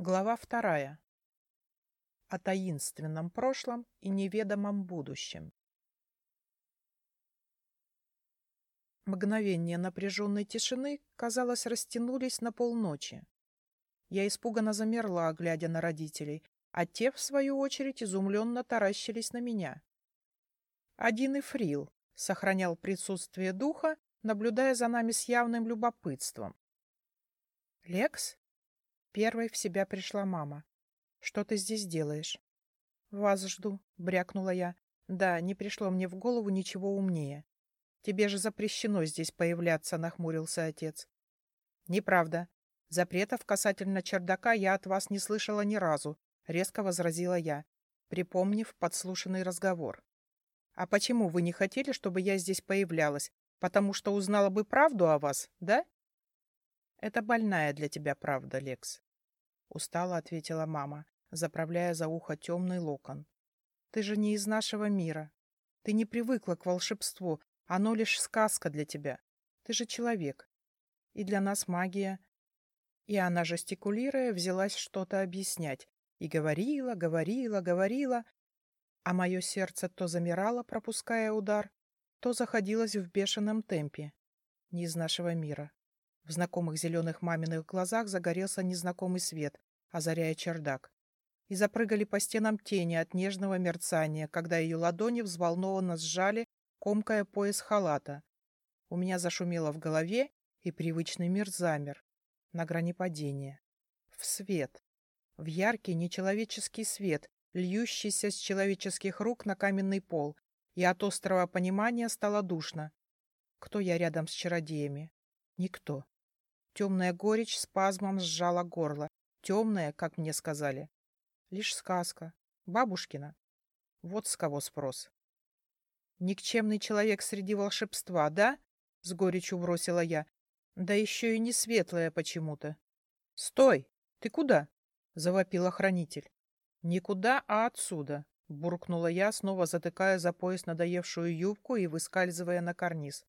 Глава вторая. О таинственном прошлом и неведомом будущем. Мгновения напряженной тишины, казалось, растянулись на полночи. Я испуганно замерла, глядя на родителей, а те, в свою очередь, изумленно таращились на меня. Один Ифрил сохранял присутствие духа, наблюдая за нами с явным любопытством. «Лекс?» Первой в себя пришла мама. «Что ты здесь делаешь?» «Вас жду», — брякнула я. «Да, не пришло мне в голову ничего умнее». «Тебе же запрещено здесь появляться», — нахмурился отец. «Неправда. Запретов касательно чердака я от вас не слышала ни разу», — резко возразила я, припомнив подслушанный разговор. «А почему вы не хотели, чтобы я здесь появлялась? Потому что узнала бы правду о вас, да?» «Это больная для тебя правда, Лекс. — устало ответила мама, заправляя за ухо темный локон. «Ты же не из нашего мира. Ты не привыкла к волшебству, оно лишь сказка для тебя. Ты же человек. И для нас магия...» И она, жестикулируя, взялась что-то объяснять. И говорила, говорила, говорила. А мое сердце то замирало, пропуская удар, то заходилось в бешеном темпе. Не из нашего мира. В знакомых зеленых маминых глазах загорелся незнакомый свет, озаряя чердак. И запрыгали по стенам тени от нежного мерцания, когда ее ладони взволнованно сжали, комкая пояс халата. У меня зашумело в голове, и привычный мир замер. На грани падения. В свет. В яркий нечеловеческий свет, льющийся с человеческих рук на каменный пол, и от острого понимания стало душно. Кто я рядом с чародеями? Никто. Темная горечь спазмом сжала горло. Темная, как мне сказали. Лишь сказка. Бабушкина. Вот с кого спрос. Никчемный человек среди волшебства, да? С горечью бросила я. Да еще и не светлая почему-то. Стой! Ты куда? Завопил охранитель. Никуда, а отсюда. Буркнула я, снова затыкая за пояс надоевшую юбку и выскальзывая на карниз.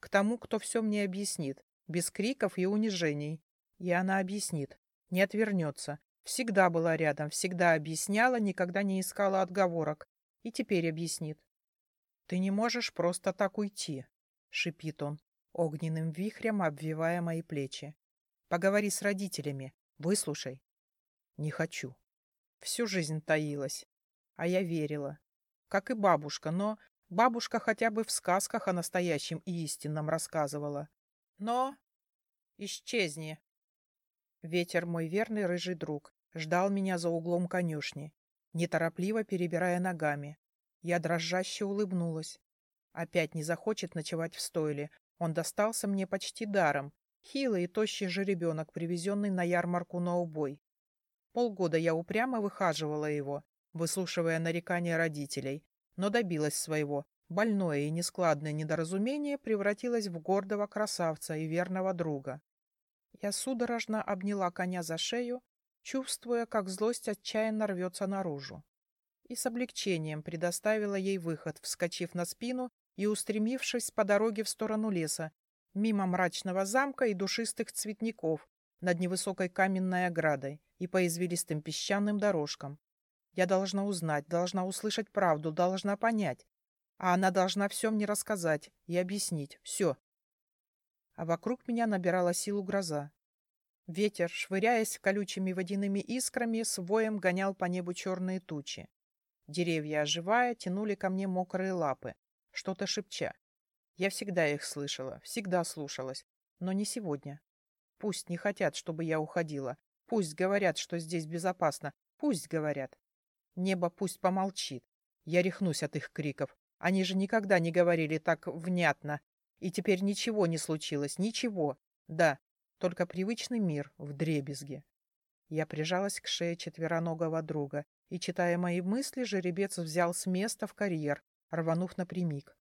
К тому, кто все мне объяснит без криков и унижений. И она объяснит, не отвернется. Всегда была рядом, всегда объясняла, никогда не искала отговорок. И теперь объяснит. «Ты не можешь просто так уйти», — шипит он, огненным вихрем обвивая мои плечи. «Поговори с родителями, выслушай». «Не хочу». Всю жизнь таилась. А я верила. Как и бабушка, но бабушка хотя бы в сказках о настоящем и истинном рассказывала. Но... Исчезни. Ветер, мой верный рыжий друг, ждал меня за углом конюшни, неторопливо перебирая ногами. Я дрожаще улыбнулась. Опять не захочет ночевать в стойле. Он достался мне почти даром. Хилый и тощий жеребенок, привезенный на ярмарку на убой. Полгода я упрямо выхаживала его, выслушивая нарекания родителей, но добилась своего, Больное и нескладное недоразумение превратилось в гордого красавца и верного друга. Я судорожно обняла коня за шею, чувствуя, как злость отчаянно рвется наружу. И с облегчением предоставила ей выход, вскочив на спину и устремившись по дороге в сторону леса, мимо мрачного замка и душистых цветников, над невысокой каменной оградой и по извилистым песчаным дорожкам. Я должна узнать, должна услышать правду, должна понять, а она должна все мне рассказать и объяснить. Все. А вокруг меня набирала силу гроза. Ветер, швыряясь колючими водяными искрами, с воем гонял по небу черные тучи. Деревья, оживая, тянули ко мне мокрые лапы, что-то шепча. Я всегда их слышала, всегда слушалась, но не сегодня. Пусть не хотят, чтобы я уходила. Пусть говорят, что здесь безопасно. Пусть говорят. Небо пусть помолчит. Я рехнусь от их криков, они же никогда не говорили так внятно. И теперь ничего не случилось, ничего. Да, только привычный мир в дребезге. Я прижалась к шее четвероногого друга, и, читая мои мысли, жеребец взял с места в карьер, рванув напрямик.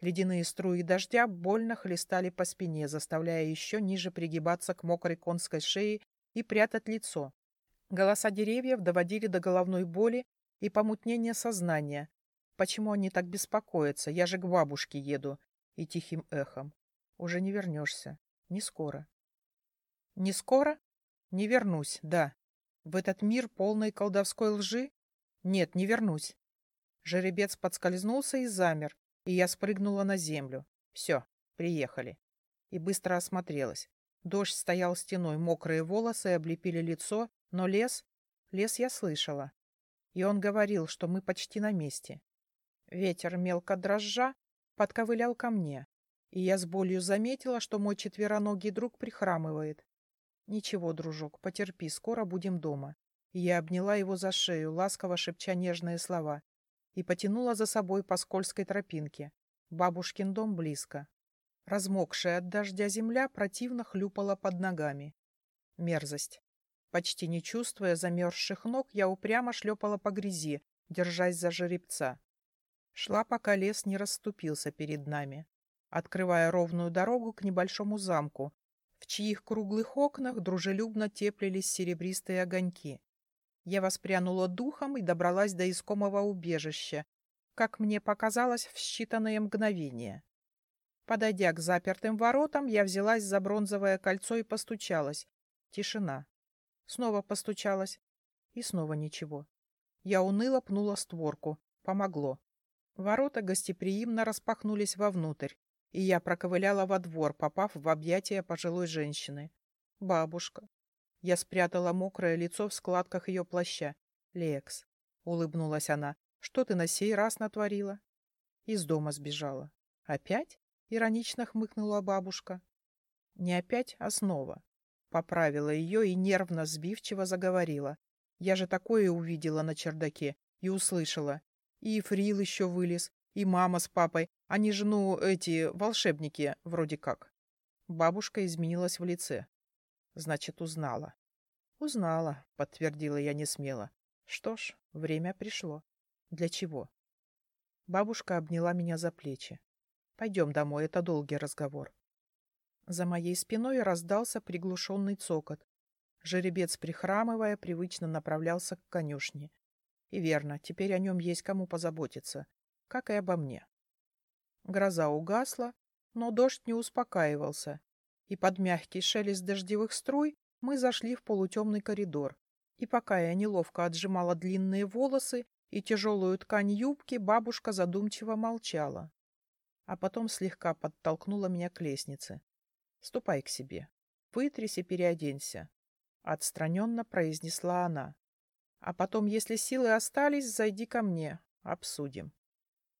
Ледяные струи дождя больно хлестали по спине, заставляя еще ниже пригибаться к мокрой конской шее и прятать лицо. Голоса деревьев доводили до головной боли и помутнения сознания, Почему они так беспокоятся? Я же к бабушке еду. И тихим эхом. Уже не вернешься. Не скоро. Не скоро? Не вернусь, да. В этот мир полной колдовской лжи? Нет, не вернусь. Жеребец подскользнулся и замер, и я спрыгнула на землю. Все, приехали. И быстро осмотрелась. Дождь стоял стеной, мокрые волосы облепили лицо, но лес... Лес я слышала. И он говорил, что мы почти на месте. Ветер мелко дрожжа подковылял ко мне, и я с болью заметила, что мой четвероногий друг прихрамывает. Ничего, дружок, потерпи, скоро будем дома. Я обняла его за шею, ласково шепча нежные слова, и потянула за собой по скользкой тропинке. Бабушкин дом близко. Размокшая от дождя земля противно хлюпала под ногами. Мерзость. Почти не чувствуя замерзших ног, я упрямо шлепала по грязи, держась за жеребца. Шла, пока лес не расступился перед нами, открывая ровную дорогу к небольшому замку, в чьих круглых окнах дружелюбно теплились серебристые огоньки. Я воспрянула духом и добралась до искомого убежища, как мне показалось, в считанные мгновения. Подойдя к запертым воротам, я взялась за бронзовое кольцо и постучалась. Тишина. Снова постучалась. И снова ничего. Я уныло пнула створку. Помогло. Ворота гостеприимно распахнулись вовнутрь, и я проковыляла во двор, попав в объятия пожилой женщины. Бабушка. Я спрятала мокрое лицо в складках ее плаща. «Лекс», — улыбнулась она, — «что ты на сей раз натворила?» Из дома сбежала. «Опять?» — иронично хмыкнула бабушка. «Не опять, а снова. Поправила ее и нервно сбивчиво заговорила. Я же такое увидела на чердаке и услышала. И Фрил еще вылез, и мама с папой. Они же, ну, эти, волшебники, вроде как. Бабушка изменилась в лице. Значит, узнала. Узнала, подтвердила я не смело. Что ж, время пришло. Для чего? Бабушка обняла меня за плечи. Пойдем домой, это долгий разговор. За моей спиной раздался приглушенный цокот. Жеребец, прихрамывая, привычно направлялся к конюшне. И верно, теперь о нем есть кому позаботиться, как и обо мне. Гроза угасла, но дождь не успокаивался, и под мягкий шелест дождевых струй мы зашли в полутемный коридор. И пока я неловко отжимала длинные волосы и тяжелую ткань юбки, бабушка задумчиво молчала. А потом слегка подтолкнула меня к лестнице. Ступай к себе. Вытрись и переоденься. Отстраненно произнесла она. А потом, если силы остались, зайди ко мне. Обсудим.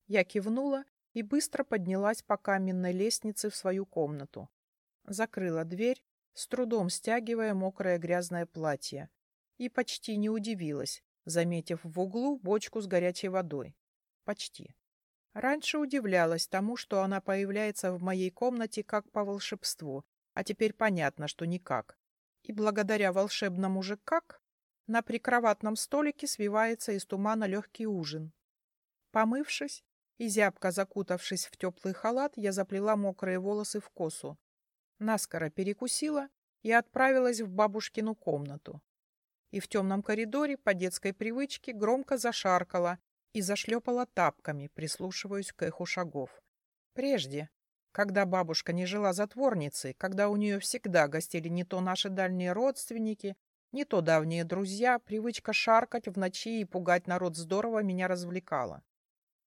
Я кивнула и быстро поднялась по каменной лестнице в свою комнату. Закрыла дверь, с трудом стягивая мокрое грязное платье. И почти не удивилась, заметив в углу бочку с горячей водой. Почти. Раньше удивлялась тому, что она появляется в моей комнате как по волшебству, а теперь понятно, что никак. И благодаря волшебному же «как» на прикроватном столике свивается из тумана легкий ужин. Помывшись и зябко закутавшись в теплый халат, я заплела мокрые волосы в косу. Наскоро перекусила и отправилась в бабушкину комнату. И в темном коридоре по детской привычке громко зашаркала, и зашлепала тапками, прислушиваясь к эху шагов. Прежде, когда бабушка не жила затворницей, когда у нее всегда гостили не то наши дальние родственники, не то давние друзья, привычка шаркать в ночи и пугать народ здорово меня развлекала.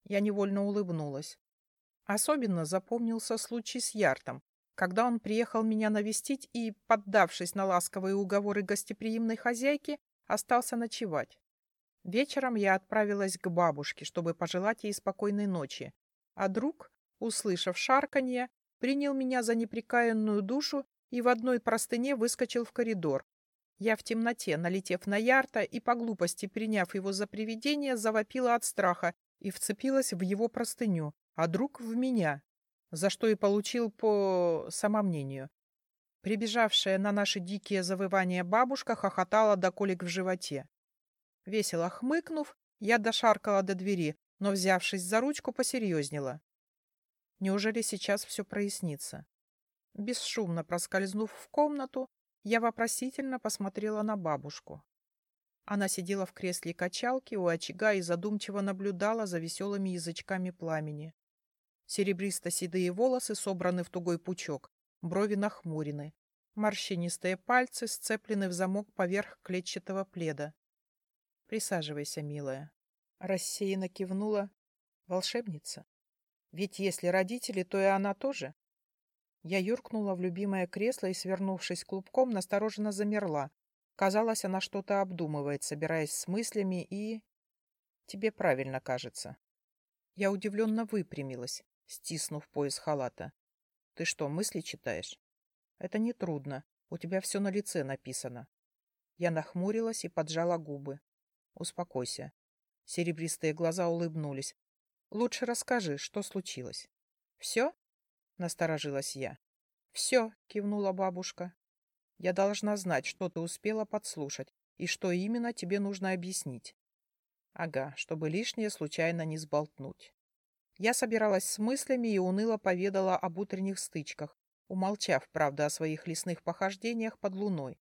Я невольно улыбнулась. Особенно запомнился случай с Яртом, когда он приехал меня навестить и, поддавшись на ласковые уговоры гостеприимной хозяйки, остался ночевать. Вечером я отправилась к бабушке, чтобы пожелать ей спокойной ночи, а друг, услышав шарканье, принял меня за неприкаянную душу и в одной простыне выскочил в коридор. Я в темноте, налетев на Ярта и по глупости приняв его за привидение, завопила от страха и вцепилась в его простыню, а друг в меня, за что и получил по самомнению. Прибежавшая на наши дикие завывания бабушка хохотала до колик в животе. Весело хмыкнув, я дошаркала до двери, но, взявшись за ручку, посерьезнела. Неужели сейчас все прояснится? Бесшумно проскользнув в комнату, я вопросительно посмотрела на бабушку. Она сидела в кресле качалки у очага и задумчиво наблюдала за веселыми язычками пламени. Серебристо-седые волосы собраны в тугой пучок, брови нахмурены. Морщинистые пальцы сцеплены в замок поверх клетчатого пледа. «Присаживайся, милая». Рассеянно кивнула. «Волшебница? Ведь если родители, то и она тоже». Я юркнула в любимое кресло и, свернувшись клубком, настороженно замерла. Казалось, она что-то обдумывает, собираясь с мыслями, и... Тебе правильно кажется. Я удивленно выпрямилась, стиснув пояс халата. Ты что, мысли читаешь? Это нетрудно. У тебя все на лице написано. Я нахмурилась и поджала губы. Успокойся. Серебристые глаза улыбнулись. Лучше расскажи, что случилось. Все? Насторожилась я. Все, кивнула бабушка. Я должна знать, что ты успела подслушать и что именно тебе нужно объяснить. Ага, чтобы лишнее случайно не сболтнуть. Я собиралась с мыслями и уныло поведала об утренних стычках, умолчав, правда, о своих лесных похождениях под луной.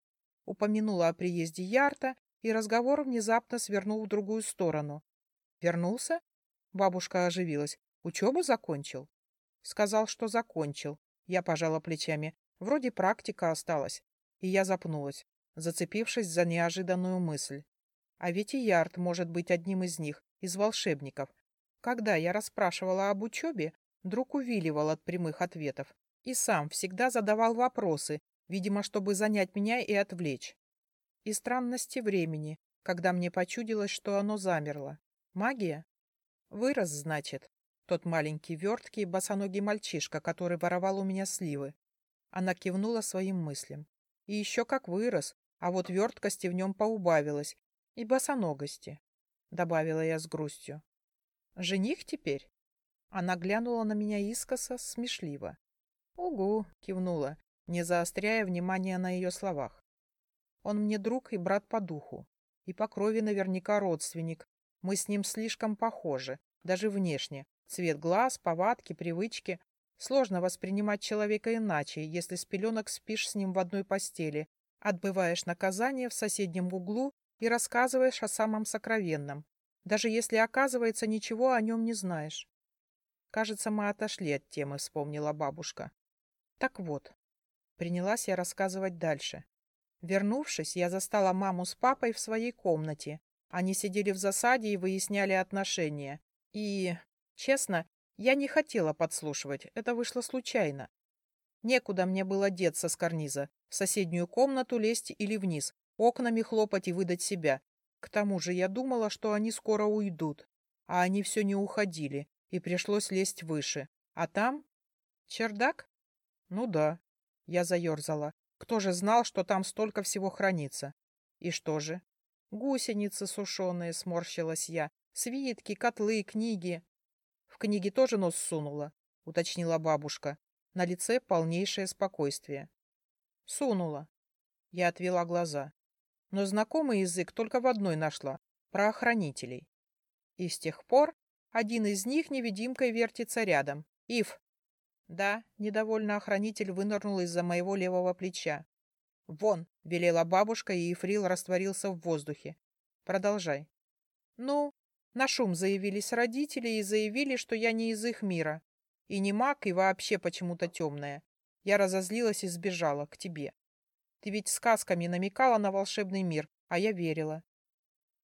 Упомянула о приезде Ярта, и разговор внезапно свернул в другую сторону. «Вернулся?» Бабушка оживилась. «Учебу закончил?» Сказал, что закончил. Я пожала плечами. Вроде практика осталась. И я запнулась, зацепившись за неожиданную мысль. А ведь и Ярд может быть одним из них, из волшебников. Когда я расспрашивала об учебе, друг увиливал от прямых ответов и сам всегда задавал вопросы, видимо, чтобы занять меня и отвлечь. И странности времени, когда мне почудилось, что оно замерло. Магия? Вырос, значит, тот маленький верткий босоногий мальчишка, который воровал у меня сливы. Она кивнула своим мыслям. И еще как вырос, а вот верткости в нем поубавилось, и босоногости, — добавила я с грустью. «Жених теперь?» Она глянула на меня искоса, смешливо. «Угу», — кивнула, не заостряя внимание на ее словах. «Он мне друг и брат по духу, и по крови наверняка родственник. Мы с ним слишком похожи, даже внешне. Цвет глаз, повадки, привычки. Сложно воспринимать человека иначе, если с пеленок спишь с ним в одной постели, отбываешь наказание в соседнем углу и рассказываешь о самом сокровенном, даже если, оказывается, ничего о нем не знаешь. Кажется, мы отошли от темы, вспомнила бабушка. Так вот, принялась я рассказывать дальше. Вернувшись, я застала маму с папой в своей комнате. Они сидели в засаде и выясняли отношения. И, честно, я не хотела подслушивать, это вышло случайно. Некуда мне было деться с карниза, в соседнюю комнату лезть или вниз, окнами хлопать и выдать себя. К тому же я думала, что они скоро уйдут. А они все не уходили, и пришлось лезть выше. А там... Чердак? Ну да. Я заерзала. Кто же знал, что там столько всего хранится? И что же? Гусеницы сушеные, сморщилась я. Свитки, котлы, книги. В книги тоже нос сунула, уточнила бабушка. На лице полнейшее спокойствие. Сунула. Я отвела глаза но знакомый язык только в одной нашла — про охранителей. И с тех пор один из них невидимкой вертится рядом. Ив. Да, недовольно охранитель вынырнул из-за моего левого плеча. Вон, велела бабушка, и Ифрил растворился в воздухе. Продолжай. Ну, на шум заявились родители и заявили, что я не из их мира. И не маг, и вообще почему-то темная. Я разозлилась и сбежала к тебе. Ты ведь сказками намекала на волшебный мир, а я верила.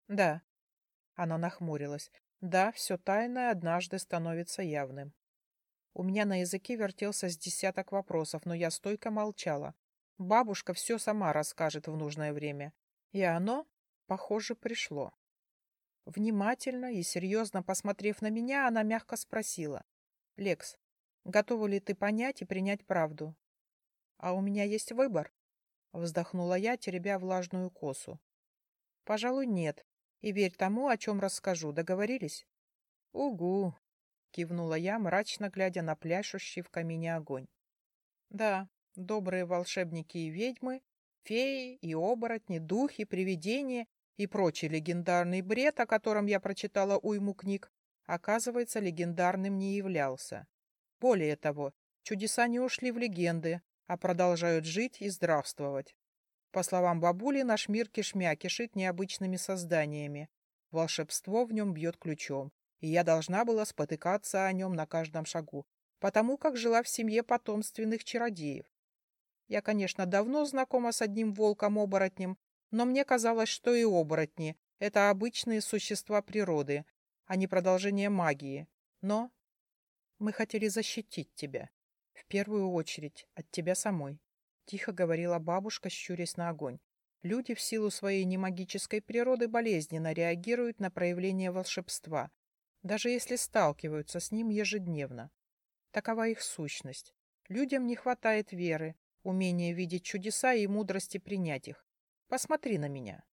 Да. Она нахмурилась. Да, все тайное однажды становится явным. У меня на языке вертелся с десяток вопросов, но я стойко молчала. Бабушка все сама расскажет в нужное время. И оно, похоже, пришло. Внимательно и серьезно посмотрев на меня, она мягко спросила. «Лекс, готова ли ты понять и принять правду?» «А у меня есть выбор?» Вздохнула я, теребя влажную косу. Пожалуй, нет. И верь тому, о чем расскажу. Договорились? Угу, кивнула я, мрачно глядя на пляшущий в камине огонь. Да, добрые волшебники и ведьмы, феи и оборотни, духи, привидения и прочий легендарный бред, о котором я прочитала уйму книг, оказывается, легендарным не являлся. Более того, чудеса не ушли в легенды, а продолжают жить и здравствовать. По словам бабули, наш мир кишмя кишит необычными созданиями. Волшебство в нем бьет ключом, и я должна была спотыкаться о нем на каждом шагу, потому как жила в семье потомственных чародеев. Я, конечно, давно знакома с одним волком-оборотнем, но мне казалось, что и оборотни — это обычные существа природы, а не продолжение магии. Но мы хотели защитить тебя. В первую очередь от тебя самой. Тихо говорила бабушка, щурясь на огонь. Люди в силу своей немагической природы болезненно реагируют на проявление волшебства, даже если сталкиваются с ним ежедневно. Такова их сущность. Людям не хватает веры, умения видеть чудеса и мудрости принять их. Посмотри на меня.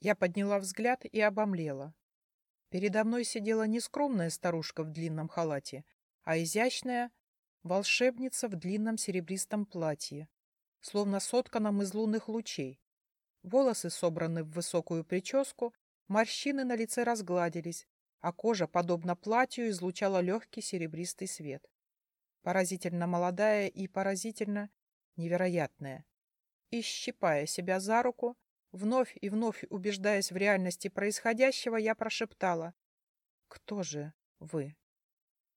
Я подняла взгляд и обомлела. Передо мной сидела не скромная старушка в длинном халате, а изящная волшебница в длинном серебристом платье, словно сотканном из лунных лучей. Волосы собраны в высокую прическу, морщины на лице разгладились, а кожа, подобно платью, излучала легкий серебристый свет. Поразительно молодая и поразительно невероятная. И, щипая себя за руку, вновь и вновь убеждаясь в реальности происходящего, я прошептала. «Кто же вы?»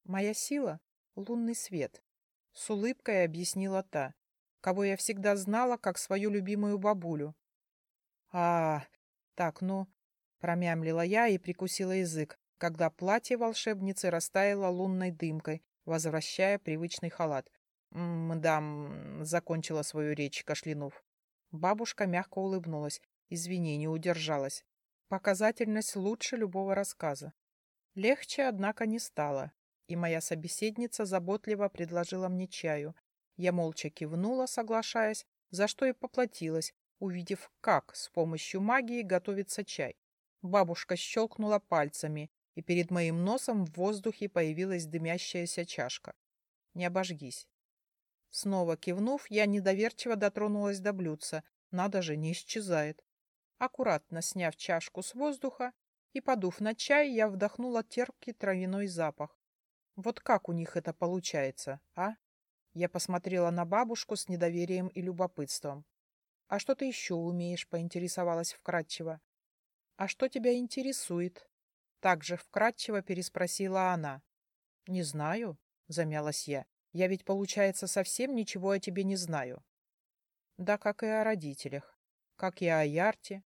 «Моя сила — лунный свет», — с улыбкой объяснила та, кого я всегда знала как свою любимую бабулю. «А, так, ну...» — промямлила я и прикусила язык, когда платье волшебницы растаяло лунной дымкой, возвращая привычный халат. «Мдам», — закончила свою речь, кашлянув. Бабушка мягко улыбнулась. Извини, удержалась. Показательность лучше любого рассказа. Легче, однако, не стало, и моя собеседница заботливо предложила мне чаю. Я молча кивнула, соглашаясь, за что и поплатилась, увидев, как с помощью магии готовится чай. Бабушка щелкнула пальцами, и перед моим носом в воздухе появилась дымящаяся чашка. Не обожгись. Снова кивнув, я недоверчиво дотронулась до блюдца. Надо же, не исчезает. Аккуратно сняв чашку с воздуха и подув на чай, я вдохнула терпкий травяной запах. Вот как у них это получается, а? Я посмотрела на бабушку с недоверием и любопытством. «А что ты еще умеешь?» — поинтересовалась вкратчиво. «А что тебя интересует?» Также вкратчиво переспросила она. «Не знаю», — замялась я. Я ведь, получается, совсем ничего о тебе не знаю. Да, как и о родителях, как и о Ярте.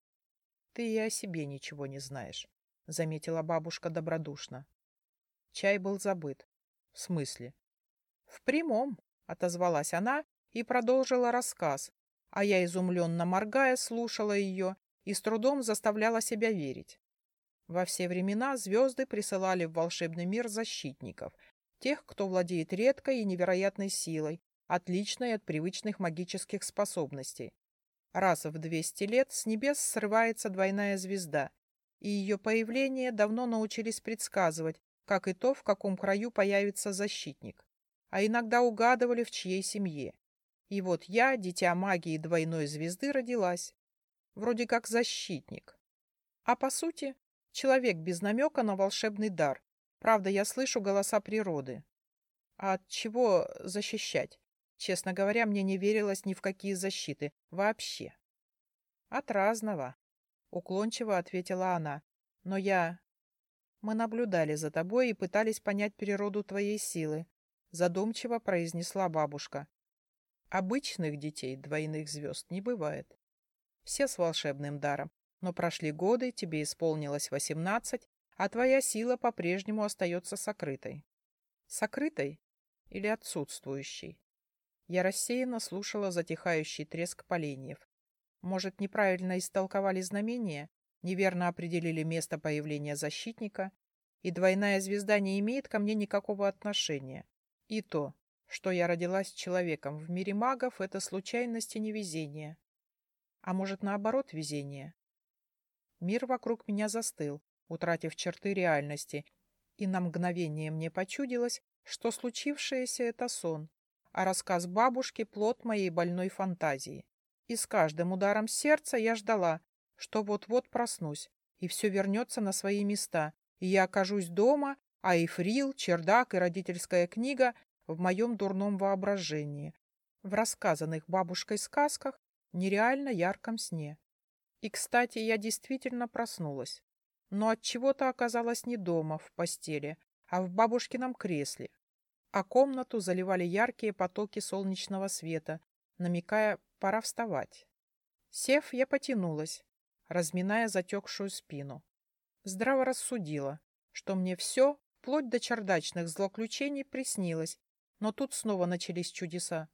Ты и о себе ничего не знаешь, — заметила бабушка добродушно. Чай был забыт. В смысле? В прямом, — отозвалась она и продолжила рассказ, а я, изумленно моргая, слушала ее и с трудом заставляла себя верить. Во все времена звезды присылали в волшебный мир защитников — тех, кто владеет редкой и невероятной силой, отличной от привычных магических способностей. Раз в 200 лет с небес срывается двойная звезда, и ее появление давно научились предсказывать, как и то, в каком краю появится защитник, а иногда угадывали, в чьей семье. И вот я, дитя магии двойной звезды, родилась. Вроде как защитник. А по сути, человек без намека на волшебный дар, Правда, я слышу голоса природы. А от чего защищать? Честно говоря, мне не верилось ни в какие защиты. Вообще. От разного. Уклончиво ответила она. Но я... Мы наблюдали за тобой и пытались понять природу твоей силы. Задумчиво произнесла бабушка. Обычных детей двойных звезд не бывает. Все с волшебным даром. Но прошли годы, тебе исполнилось восемнадцать, а твоя сила по-прежнему остается сокрытой. Сокрытой или отсутствующей? Я рассеянно слушала затихающий треск поленьев. Может, неправильно истолковали знамения, неверно определили место появления защитника, и двойная звезда не имеет ко мне никакого отношения. И то, что я родилась человеком в мире магов, это случайность и невезение. А может, наоборот, везение? Мир вокруг меня застыл, утратив черты реальности, и на мгновение мне почудилось, что случившееся — это сон, а рассказ бабушки — плод моей больной фантазии. И с каждым ударом сердца я ждала, что вот-вот проснусь, и все вернется на свои места, и я окажусь дома, а Эйфрил, чердак и родительская книга в моем дурном воображении, в рассказанных бабушкой сказках, нереально ярком сне. И, кстати, я действительно проснулась но от чего то оказалась не дома, в постели, а в бабушкином кресле. А комнату заливали яркие потоки солнечного света, намекая «пора вставать». Сев, я потянулась, разминая затекшую спину. Здраво рассудила, что мне все, вплоть до чердачных злоключений, приснилось, но тут снова начались чудеса.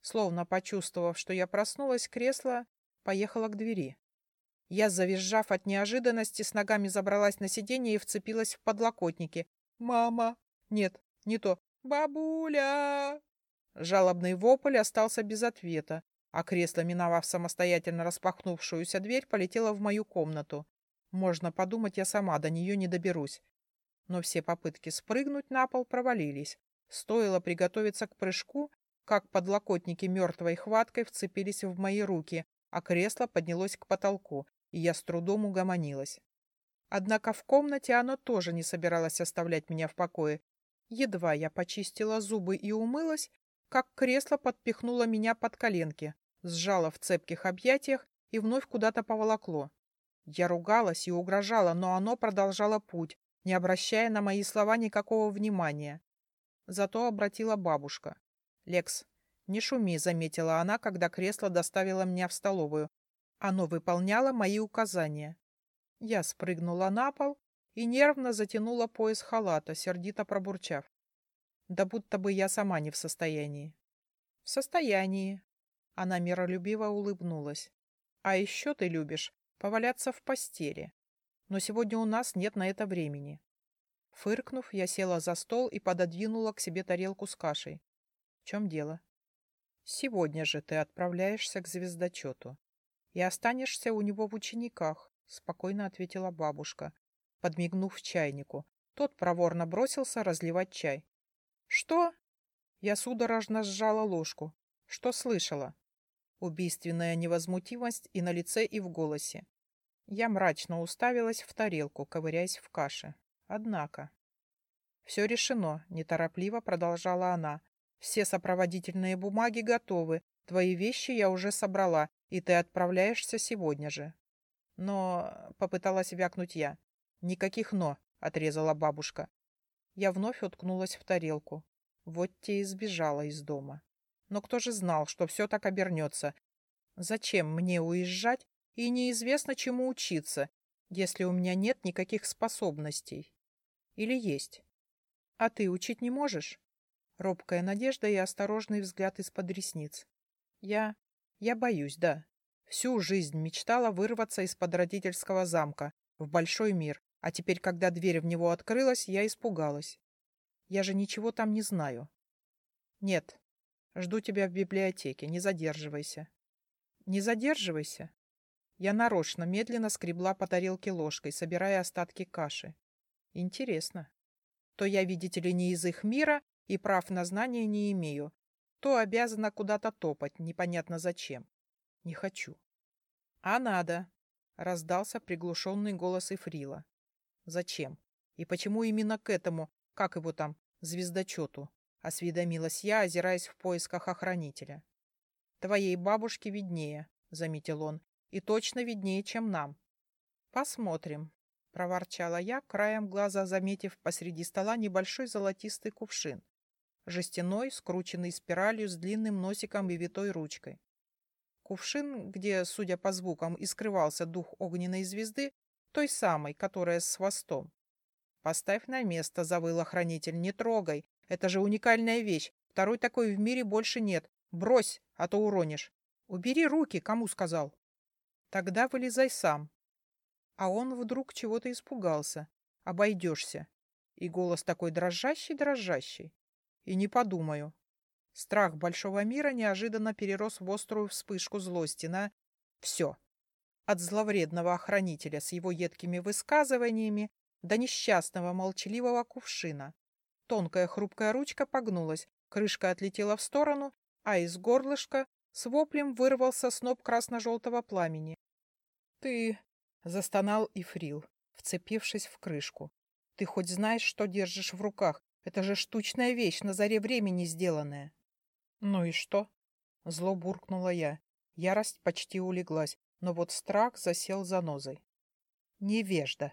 Словно почувствовав, что я проснулась, кресло поехало к двери. Я, завизжав от неожиданности, с ногами забралась на сиденье и вцепилась в подлокотники. «Мама!» «Нет, не то. Бабуля!» Жалобный вопль остался без ответа, а кресло, миновав самостоятельно распахнувшуюся дверь, полетело в мою комнату. Можно подумать, я сама до нее не доберусь. Но все попытки спрыгнуть на пол провалились. Стоило приготовиться к прыжку, как подлокотники мертвой хваткой вцепились в мои руки, а кресло поднялось к потолку, и я с трудом угомонилась. Однако в комнате оно тоже не собиралось оставлять меня в покое. Едва я почистила зубы и умылась, как кресло подпихнуло меня под коленки, сжало в цепких объятиях и вновь куда-то поволокло. Я ругалась и угрожала, но оно продолжало путь, не обращая на мои слова никакого внимания. Зато обратила бабушка. «Лекс, не шуми», — заметила она, когда кресло доставило меня в столовую. Оно выполняло мои указания. Я спрыгнула на пол и нервно затянула пояс халата, сердито пробурчав. Да будто бы я сама не в состоянии. В состоянии. Она миролюбиво улыбнулась. А еще ты любишь поваляться в постели. Но сегодня у нас нет на это времени. Фыркнув, я села за стол и пододвинула к себе тарелку с кашей. В чем дело? Сегодня же ты отправляешься к звездочету и останешься у него в учениках, спокойно ответила бабушка, подмигнув чайнику. Тот проворно бросился разливать чай. Что? Я судорожно сжала ложку. Что слышала? Убийственная невозмутимость и на лице, и в голосе. Я мрачно уставилась в тарелку, ковыряясь в каше. Однако... «Все решено», — неторопливо продолжала она. «Все сопроводительные бумаги готовы. Твои вещи я уже собрала, и ты отправляешься сегодня же». «Но...» — попыталась вякнуть я. «Никаких «но», — отрезала бабушка. Я вновь уткнулась в тарелку. Вот те и сбежала из дома. Но кто же знал, что все так обернется? Зачем мне уезжать и неизвестно чему учиться, если у меня нет никаких способностей? Или есть? А ты учить не можешь? Робкая надежда и осторожный взгляд из-под ресниц. Я... я боюсь, да. Всю жизнь мечтала вырваться из-под родительского замка в большой мир, а теперь, когда дверь в него открылась, я испугалась. Я же ничего там не знаю. Нет, Жду тебя в библиотеке, не задерживайся. Не задерживайся. Я нарочно медленно скребла по тарелке ложкой, собирая остатки каши. Интересно. То я, видите ли, не из их мира и прав на знание не имею, то обязана куда-то топать, непонятно зачем. Не хочу. А надо, — раздался приглушенный голос Ифрила. Зачем? И почему именно к этому, как его там, звездочету? — осведомилась я, озираясь в поисках охранителя. «Твоей бабушке виднее», — заметил он, — «и точно виднее, чем нам». «Посмотрим», — проворчала я, краем глаза заметив посреди стола небольшой золотистый кувшин, жестяной, скрученный спиралью с длинным носиком и витой ручкой. Кувшин, где, судя по звукам, и скрывался дух огненной звезды, той самой, которая с хвостом. «Поставь на место», — завыл охранитель, — «не трогай, это же уникальная вещь. Второй такой в мире больше нет. Брось, а то уронишь. Убери руки, кому сказал. Тогда вылезай сам. А он вдруг чего-то испугался. Обойдешься. И голос такой дрожащий-дрожащий. И не подумаю. Страх большого мира неожиданно перерос в острую вспышку злости на все. От зловредного охранителя с его едкими высказываниями до несчастного молчаливого кувшина, Тонкая хрупкая ручка погнулась, крышка отлетела в сторону, а из горлышка с воплем вырвался сноп красно-желтого пламени. «Ты...» — застонал Ифрил, вцепившись в крышку. «Ты хоть знаешь, что держишь в руках? Это же штучная вещь, на заре времени сделанная». «Ну и что?» — зло буркнула я. Ярость почти улеглась, но вот страх засел за нозой. «Невежда!»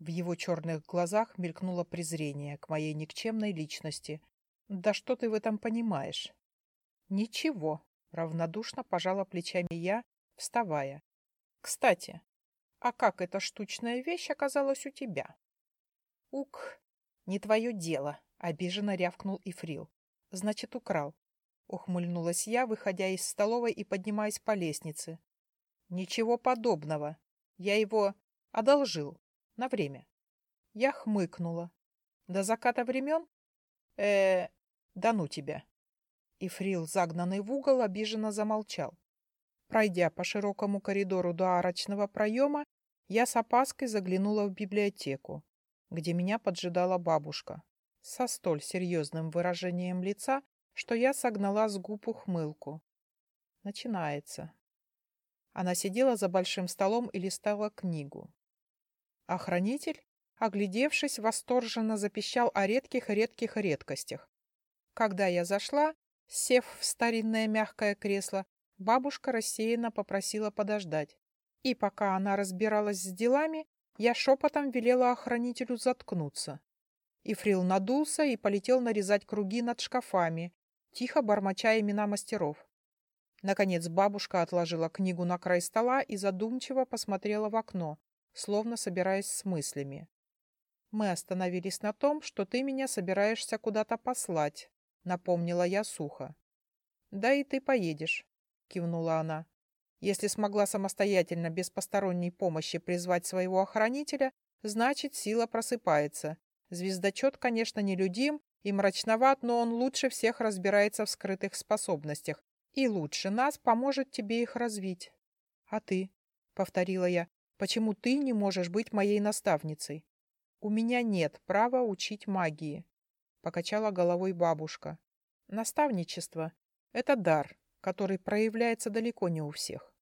В его черных глазах мелькнуло презрение к моей никчемной личности. «Да что ты в этом понимаешь?» «Ничего», — Равнодушно пожала плечами я, вставая. Кстати, а как эта штучная вещь оказалась у тебя? Ук, не твое дело, обиженно рявкнул Ифрил. Значит, украл. Ухмыльнулась я, выходя из столовой и поднимаясь по лестнице. Ничего подобного. Я его одолжил. На время. Я хмыкнула. До заката времен? э да ну тебя. И Фрил, загнанный в угол, обиженно замолчал. Пройдя по широкому коридору до арочного проема, я с опаской заглянула в библиотеку, где меня поджидала бабушка, со столь серьезным выражением лица, что я согнала с губ ухмылку. Начинается. Она сидела за большим столом и листала книгу. Охранитель, оглядевшись, восторженно запищал о редких-редких редкостях. Когда я зашла, сев в старинное мягкое кресло, бабушка рассеянно попросила подождать. И пока она разбиралась с делами, я шепотом велела охранителю заткнуться. Ифрил надулся и полетел нарезать круги над шкафами, тихо бормоча имена мастеров. Наконец бабушка отложила книгу на край стола и задумчиво посмотрела в окно, словно собираясь с мыслями. «Мы остановились на том, что ты меня собираешься куда-то послать», — напомнила я сухо. «Да и ты поедешь», — кивнула она. «Если смогла самостоятельно, без посторонней помощи призвать своего охранителя, значит, сила просыпается. Звездочет, конечно, нелюдим и мрачноват, но он лучше всех разбирается в скрытых способностях и лучше нас поможет тебе их развить. А ты, — повторила я, — почему ты не можешь быть моей наставницей? У меня нет права учить магии, — покачала головой бабушка. Наставничество — это дар, который проявляется далеко не у всех.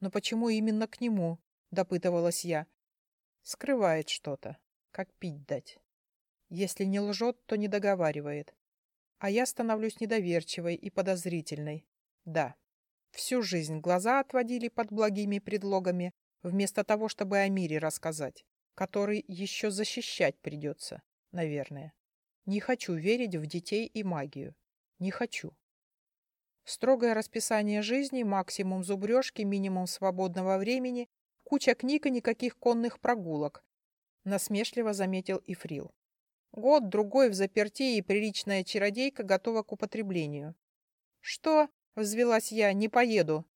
Но почему именно к нему, — допытывалась я. Скрывает что-то, как пить дать. Если не лжет, то не договаривает. А я становлюсь недоверчивой и подозрительной. Да, всю жизнь глаза отводили под благими предлогами, вместо того, чтобы о мире рассказать, который еще защищать придется, наверное. Не хочу верить в детей и магию. Не хочу. Строгое расписание жизни, максимум зубрежки, минимум свободного времени, куча книг и никаких конных прогулок, насмешливо заметил Ифрил. Год-другой в заперти и приличная чародейка готова к употреблению. Что? Взвелась я, не поеду.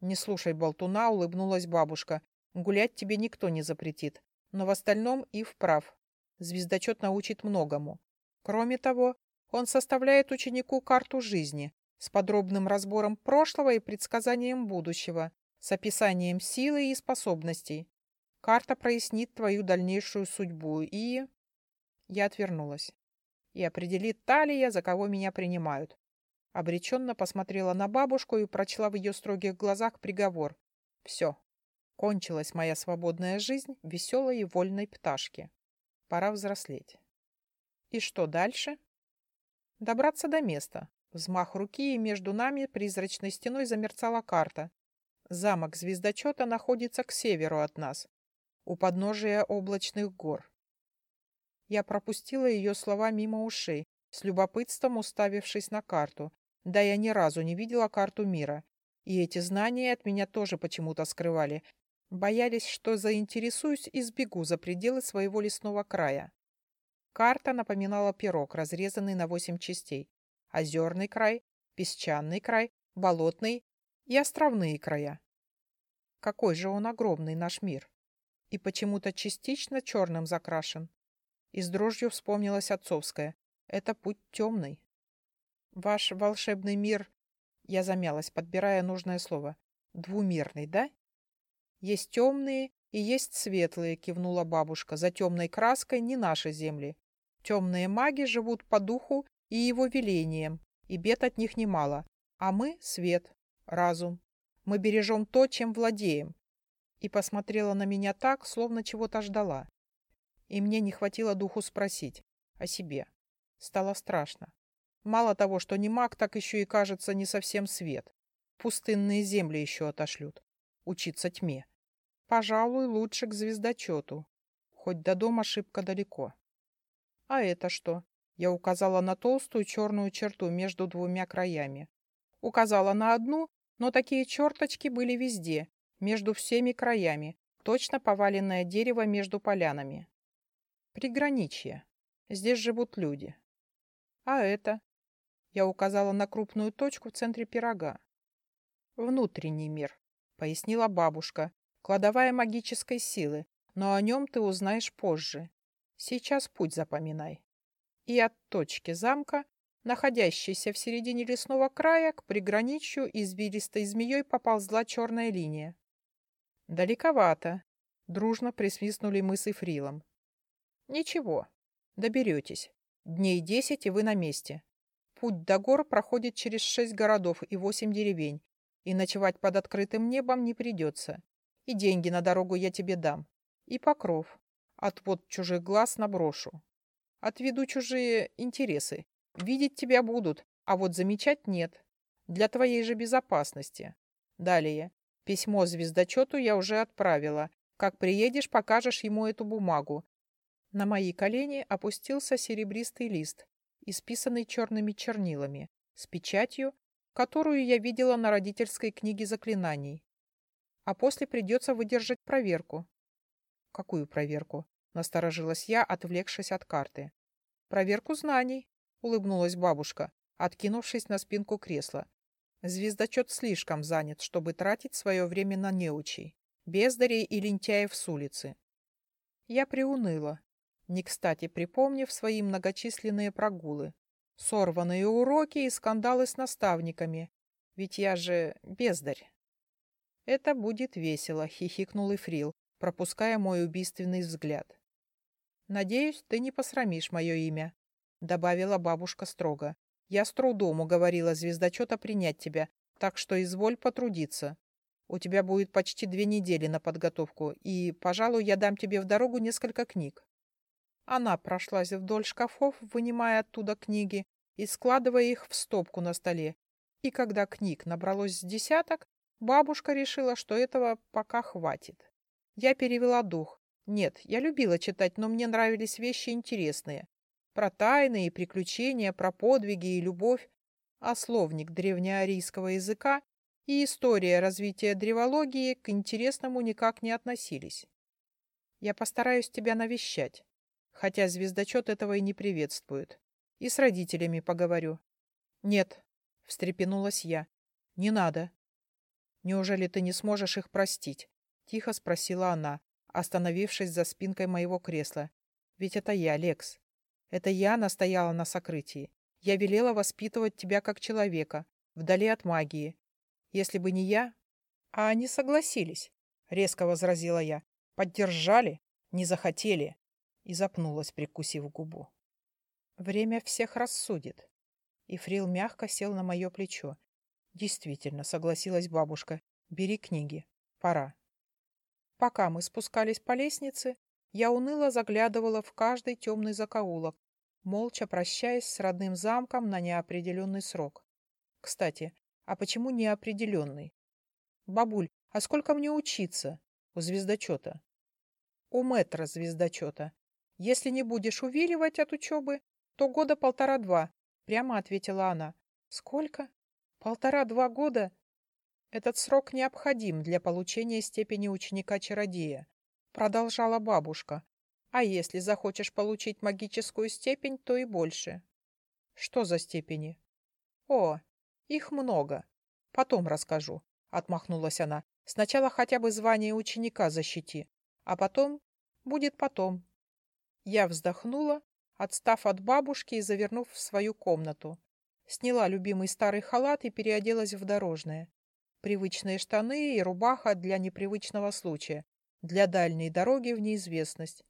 Не слушай болтуна, улыбнулась бабушка. Гулять тебе никто не запретит. Но в остальном и вправ. Звездочет научит многому. Кроме того, он составляет ученику карту жизни с подробным разбором прошлого и предсказанием будущего, с описанием силы и способностей. Карта прояснит твою дальнейшую судьбу и... Я отвернулась. И определит талия, за кого меня принимают. Обреченно посмотрела на бабушку и прочла в ее строгих глазах приговор. Все. Кончилась моя свободная жизнь веселой и вольной пташки. Пора взрослеть. И что дальше? Добраться до места. Взмах руки, и между нами призрачной стеной замерцала карта. Замок звездочета находится к северу от нас, у подножия облачных гор. Я пропустила ее слова мимо ушей, с любопытством уставившись на карту, да я ни разу не видела карту мира. И эти знания от меня тоже почему-то скрывали. Боялись, что заинтересуюсь и сбегу за пределы своего лесного края. Карта напоминала пирог, разрезанный на восемь частей. Озерный край, песчаный край, болотный и островные края. Какой же он огромный, наш мир. И почему-то частично черным закрашен. И с дрожью вспомнилась отцовская. Это путь темный. Ваш волшебный мир... Я замялась, подбирая нужное слово. Двумерный, да? Есть темные и есть светлые, кивнула бабушка. За темной краской не наши земли. Темные маги живут по духу и его велением, и бед от них немало. А мы — свет, разум. Мы бережем то, чем владеем. И посмотрела на меня так, словно чего-то ждала. И мне не хватило духу спросить о себе. Стало страшно. Мало того, что не маг, так еще и, кажется, не совсем свет. Пустынные земли еще отошлют. Учиться тьме. Пожалуй, лучше к звездочету. Хоть до дома шибко далеко. А это что? Я указала на толстую черную черту между двумя краями. Указала на одну, но такие черточки были везде, между всеми краями, точно поваленное дерево между полянами. Приграничье. Здесь живут люди. А это? Я указала на крупную точку в центре пирога. Внутренний мир, пояснила бабушка, кладовая магической силы, но о нем ты узнаешь позже. Сейчас путь запоминай. И от точки замка, находящейся в середине лесного края, к приграничью извилистой змеей поползла черная линия. Далековато. Дружно присвистнули мы с Эфрилом. Ничего, доберетесь. Дней десять, и вы на месте. Путь до гор проходит через шесть городов и восемь деревень, и ночевать под открытым небом не придется. И деньги на дорогу я тебе дам. И покров. Отвод чужих глаз наброшу. Отведу чужие интересы. Видеть тебя будут, а вот замечать нет. Для твоей же безопасности. Далее. Письмо звездочету я уже отправила. Как приедешь, покажешь ему эту бумагу. На мои колени опустился серебристый лист, исписанный черными чернилами, с печатью, которую я видела на родительской книге заклинаний. А после придется выдержать проверку. Какую проверку? Насторожилась я, отвлекшись от карты. Проверку знаний, улыбнулась бабушка, откинувшись на спинку кресла. Звездочет слишком занят, чтобы тратить свое время на неучей, бездарей и лентяев с улицы. Я приуныла, не кстати припомнив свои многочисленные прогулы, сорванные уроки и скандалы с наставниками. Ведь я же бездарь. «Это будет весело», — хихикнул Ифрил, пропуская мой убийственный взгляд. «Надеюсь, ты не посрамишь мое имя», — добавила бабушка строго. «Я с трудом уговорила звездочета принять тебя, так что изволь потрудиться. У тебя будет почти две недели на подготовку, и, пожалуй, я дам тебе в дорогу несколько книг. Она прошлась вдоль шкафов, вынимая оттуда книги и складывая их в стопку на столе. И когда книг набралось с десяток, бабушка решила, что этого пока хватит. Я перевела дух. Нет, я любила читать, но мне нравились вещи интересные. Про тайны и приключения, про подвиги и любовь. А словник древнеарийского языка и история развития древологии к интересному никак не относились. Я постараюсь тебя навещать хотя звездочет этого и не приветствует. И с родителями поговорю. Нет, встрепенулась я. Не надо. Неужели ты не сможешь их простить? Тихо спросила она, остановившись за спинкой моего кресла. Ведь это я, Лекс. Это я настояла на сокрытии. Я велела воспитывать тебя как человека, вдали от магии. Если бы не я... А они согласились, резко возразила я. Поддержали, не захотели и запнулась, прикусив губу. Время всех рассудит. И Фрил мягко сел на мое плечо. Действительно, согласилась бабушка. Бери книги. Пора. Пока мы спускались по лестнице, я уныло заглядывала в каждый темный закоулок, молча прощаясь с родным замком на неопределенный срок. Кстати, а почему неопределенный? Бабуль, а сколько мне учиться? У звездочета. У метра звездочета. Если не будешь увиливать от учебы, то года полтора-два, прямо ответила она. Сколько? Полтора-два года? Этот срок необходим для получения степени ученика-чародея, продолжала бабушка. А если захочешь получить магическую степень, то и больше. Что за степени? О, их много. Потом расскажу, отмахнулась она. Сначала хотя бы звание ученика защити, а потом будет потом. Я вздохнула, отстав от бабушки и завернув в свою комнату. Сняла любимый старый халат и переоделась в дорожное. Привычные штаны и рубаха для непривычного случая, для дальней дороги в неизвестность.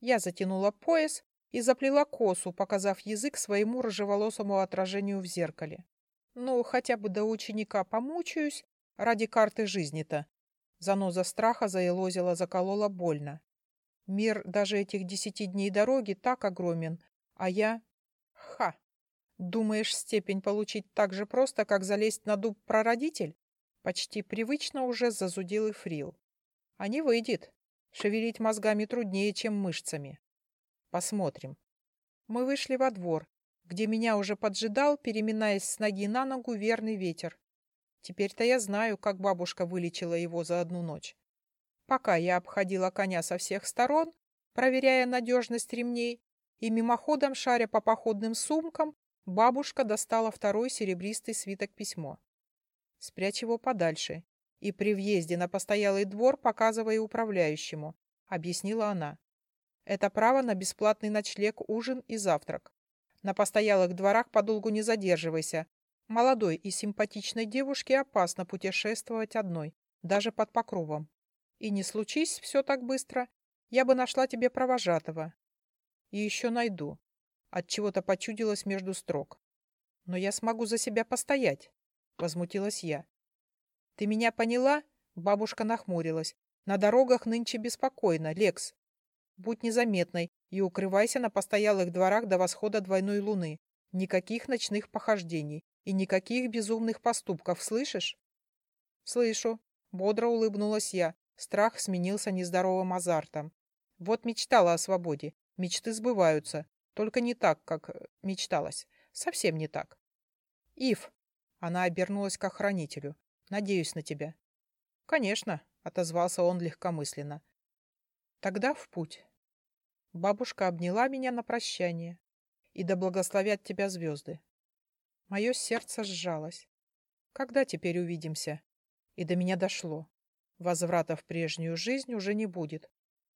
Я затянула пояс и заплела косу, показав язык своему рыжеволосому отражению в зеркале. Ну, хотя бы до ученика помучаюсь, ради карты жизни-то. Заноза страха заелозила, заколола больно. Мир даже этих десяти дней дороги так огромен, а я... Ха! Думаешь, степень получить так же просто, как залезть на дуб прародитель? Почти привычно уже зазудил и фрил. А не выйдет. Шевелить мозгами труднее, чем мышцами. Посмотрим. Мы вышли во двор. где меня уже поджидал, переминаясь с ноги на ногу, верный ветер. Теперь-то я знаю, как бабушка вылечила его за одну ночь. Пока я обходила коня со всех сторон, проверяя надежность ремней, и мимоходом, шаря по походным сумкам, бабушка достала второй серебристый свиток письмо. «Спрячь его подальше и при въезде на постоялый двор показывай управляющему», — объяснила она. «Это право на бесплатный ночлег, ужин и завтрак. На постоялых дворах подолгу не задерживайся. Молодой и симпатичной девушке опасно путешествовать одной, даже под покровом. И не случись все так быстро, я бы нашла тебе провожатого. И еще найду. От чего-то почудилось между строк. Но я смогу за себя постоять, возмутилась я. Ты меня поняла? Бабушка нахмурилась. На дорогах нынче беспокойно, Лекс. Будь незаметной и укрывайся на постоялых дворах до восхода двойной луны. Никаких ночных похождений и никаких безумных поступков, слышишь? Слышу. Бодро улыбнулась я. Страх сменился нездоровым азартом. Вот мечтала о свободе. Мечты сбываются. Только не так, как э, мечталось. Совсем не так. Ив. Она обернулась к охранителю. Надеюсь на тебя. Конечно, отозвался он легкомысленно. Тогда в путь. Бабушка обняла меня на прощание. И да благословят тебя звезды. Мое сердце сжалось. Когда теперь увидимся? И до меня дошло. Возврата в прежнюю жизнь уже не будет.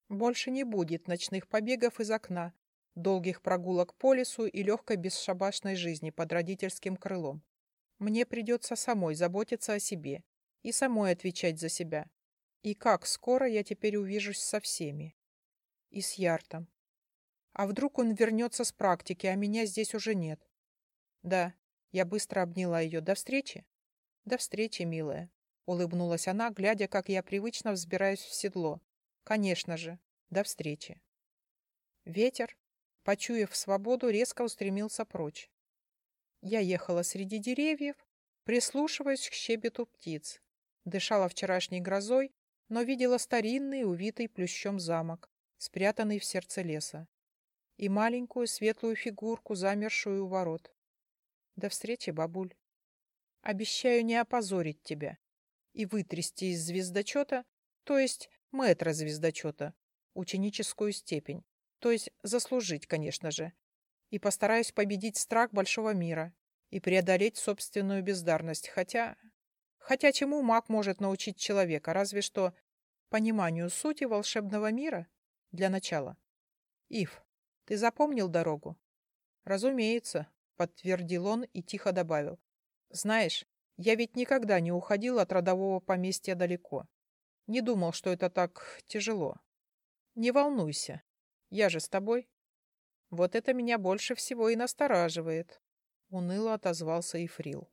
Больше не будет ночных побегов из окна, долгих прогулок по лесу и легкой бесшабашной жизни под родительским крылом. Мне придется самой заботиться о себе и самой отвечать за себя. И как скоро я теперь увижусь со всеми. И с Яртом. А вдруг он вернется с практики, а меня здесь уже нет? Да, я быстро обняла ее. До встречи? До встречи, милая. Улыбнулась она, глядя, как я привычно взбираюсь в седло. Конечно же. До встречи. Ветер, почуяв свободу, резко устремился прочь. Я ехала среди деревьев, прислушиваясь к щебету птиц. Дышала вчерашней грозой, но видела старинный, увитый плющом замок, спрятанный в сердце леса, и маленькую светлую фигурку, замершую у ворот. До встречи, бабуль. Обещаю не опозорить тебя и вытрясти из звездочета, то есть мэтра звездочета, ученическую степень, то есть заслужить, конечно же, и постараюсь победить страх большого мира и преодолеть собственную бездарность, хотя... Хотя чему маг может научить человека, разве что пониманию сути волшебного мира для начала. Ив, ты запомнил дорогу? Разумеется, подтвердил он и тихо добавил. Знаешь, я ведь никогда не уходил от родового поместья далеко. Не думал, что это так тяжело. Не волнуйся. Я же с тобой. Вот это меня больше всего и настораживает. Уныло отозвался Ифрил.